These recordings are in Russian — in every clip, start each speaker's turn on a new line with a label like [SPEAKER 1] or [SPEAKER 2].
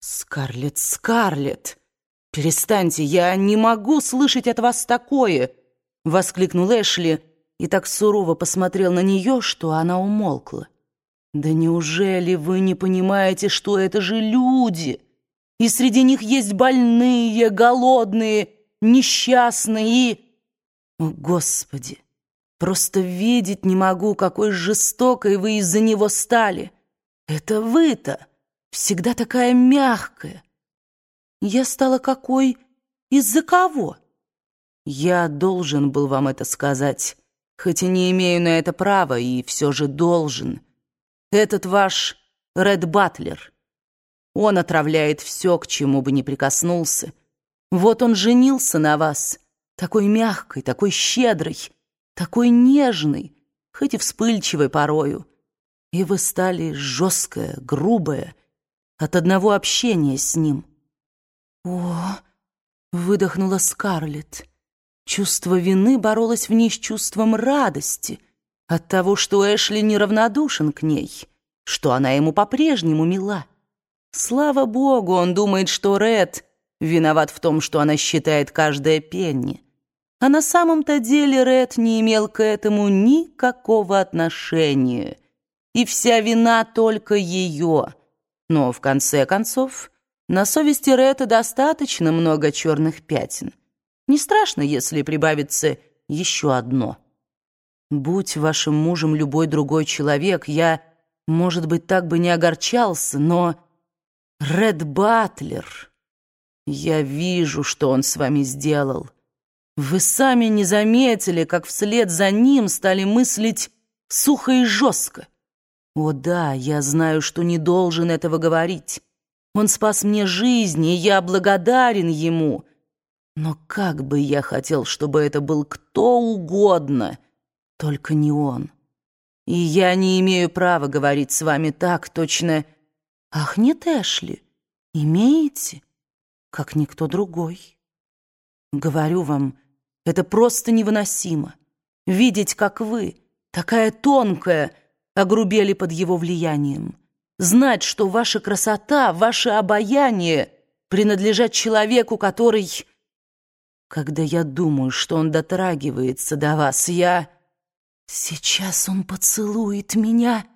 [SPEAKER 1] «Скарлетт, Скарлетт! Перестаньте, я не могу слышать от вас такое!» — воскликнул Эшли и так сурово посмотрел на нее, что она умолкла. «Да неужели вы не понимаете, что это же люди? И среди них есть больные, голодные, несчастные и...» «О, Господи! Просто видеть не могу, какой жестокой вы из-за него стали! Это вы-то!» Всегда такая мягкая. Я стала какой? Из-за кого? Я должен был вам это сказать, хоть и не имею на это права, и все же должен. Этот ваш Ред Батлер. Он отравляет все, к чему бы ни прикоснулся. Вот он женился на вас, такой мягкой, такой щедрой, такой нежной, хоть и вспыльчивой порою. И вы стали жесткая, грубая, от одного общения с ним. «О!» — выдохнула Скарлетт. Чувство вины боролось в ней с чувством радости от того, что Эшли неравнодушен к ней, что она ему по-прежнему мила. Слава богу, он думает, что Ред виноват в том, что она считает каждое пенни. А на самом-то деле Ред не имел к этому никакого отношения, и вся вина только ее — но, в конце концов, на совести Ретта достаточно много черных пятен. Не страшно, если прибавится еще одно. Будь вашим мужем любой другой человек, я, может быть, так бы не огорчался, но... Ред Батлер... Я вижу, что он с вами сделал. Вы сами не заметили, как вслед за ним стали мыслить сухо и жестко. О да, я знаю, что не должен этого говорить. Он спас мне жизнь, и я благодарен ему. Но как бы я хотел, чтобы это был кто угодно, только не он. И я не имею права говорить с вами так точно. Ах, нет, Эшли, имеете, как никто другой. Говорю вам, это просто невыносимо. Видеть, как вы, такая тонкая, огрубели под его влиянием. Знать, что ваша красота, ваше обаяние принадлежат человеку, который... Когда я думаю, что он дотрагивается до вас, я... Сейчас он поцелует меня,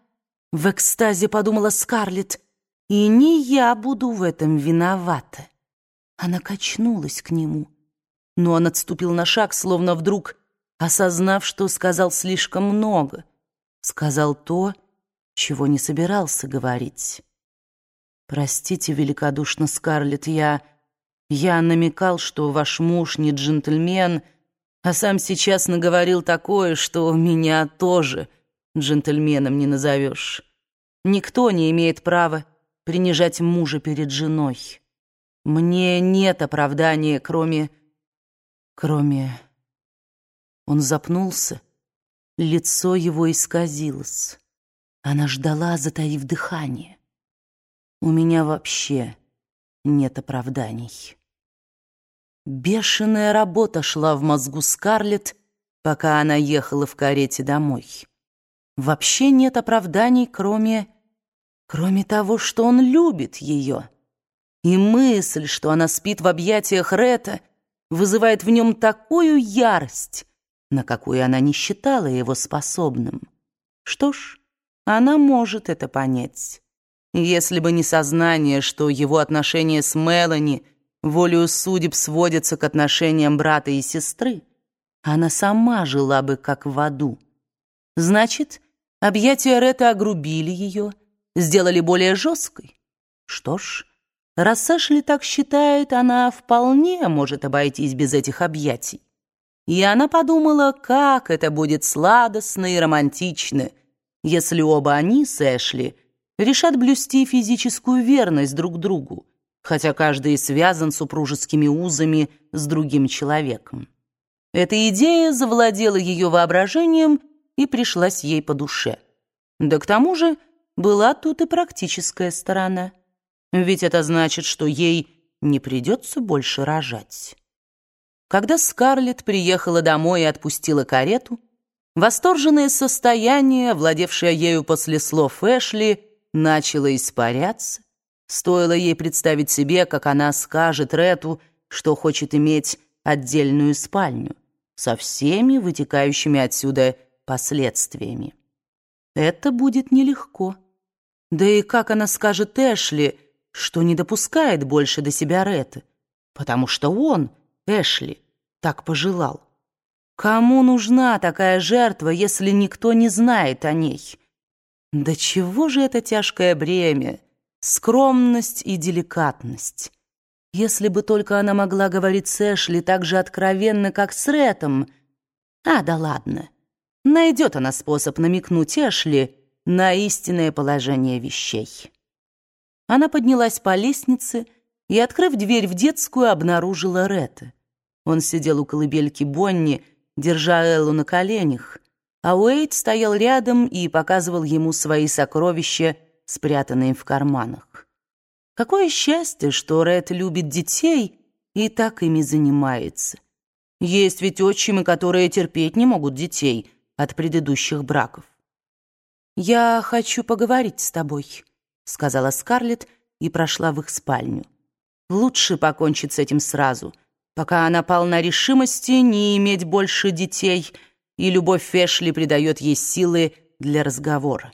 [SPEAKER 1] в экстазе подумала Скарлетт, и не я буду в этом виновата. Она качнулась к нему, но он отступил на шаг, словно вдруг осознав, что сказал слишком много — сказал то, чего не собирался говорить. «Простите великодушно, Скарлетт, я... я намекал, что ваш муж не джентльмен, а сам сейчас наговорил такое, что меня тоже джентльменом не назовешь. Никто не имеет права принижать мужа перед женой. Мне нет оправдания, кроме... кроме...» Он запнулся Лицо его исказилось. Она ждала, затаив дыхание. У меня вообще нет оправданий. Бешеная работа шла в мозгу Скарлетт, пока она ехала в карете домой. Вообще нет оправданий, кроме... кроме того, что он любит ее. И мысль, что она спит в объятиях Рета, вызывает в нем такую ярость, на какую она не считала его способным. Что ж, она может это понять. Если бы не сознание, что его отношения с Мелани волею судеб сводятся к отношениям брата и сестры, она сама жила бы как в аду. Значит, объятия Ретта огрубили ее, сделали более жесткой. Что ж, раз Эшли так считает, она вполне может обойтись без этих объятий. И она подумала, как это будет сладостно и романтично, если оба они с Эшли решат блюсти физическую верность друг другу, хотя каждый связан супружескими узами с другим человеком. Эта идея завладела ее воображением и пришлась ей по душе. Да к тому же была тут и практическая сторона. Ведь это значит, что ей не придется больше рожать. Когда Скарлетт приехала домой и отпустила карету, восторженное состояние, владевшее ею после слов Эшли, начало испаряться. Стоило ей представить себе, как она скажет Рету, что хочет иметь отдельную спальню со всеми вытекающими отсюда последствиями. Это будет нелегко. Да и как она скажет Эшли, что не допускает больше до себя Ретты, потому что он, Эшли, так пожелал. Кому нужна такая жертва, если никто не знает о ней? Да чего же это тяжкое бремя, скромность и деликатность? Если бы только она могла говорить с Эшли так же откровенно, как с Рэтом. А, да ладно. Найдет она способ намекнуть Эшли на истинное положение вещей. Она поднялась по лестнице и, открыв дверь в детскую, обнаружила Ретта. Он сидел у колыбельки Бонни, держа Эллу на коленях, а Уэйд стоял рядом и показывал ему свои сокровища, спрятанные в карманах. Какое счастье, что Ред любит детей и так ими занимается. Есть ведь отчимы, которые терпеть не могут детей от предыдущих браков. «Я хочу поговорить с тобой», — сказала Скарлетт и прошла в их спальню. «Лучше покончить с этим сразу, пока она полна решимости не иметь больше детей, и любовь Фешли придает ей силы для разговора».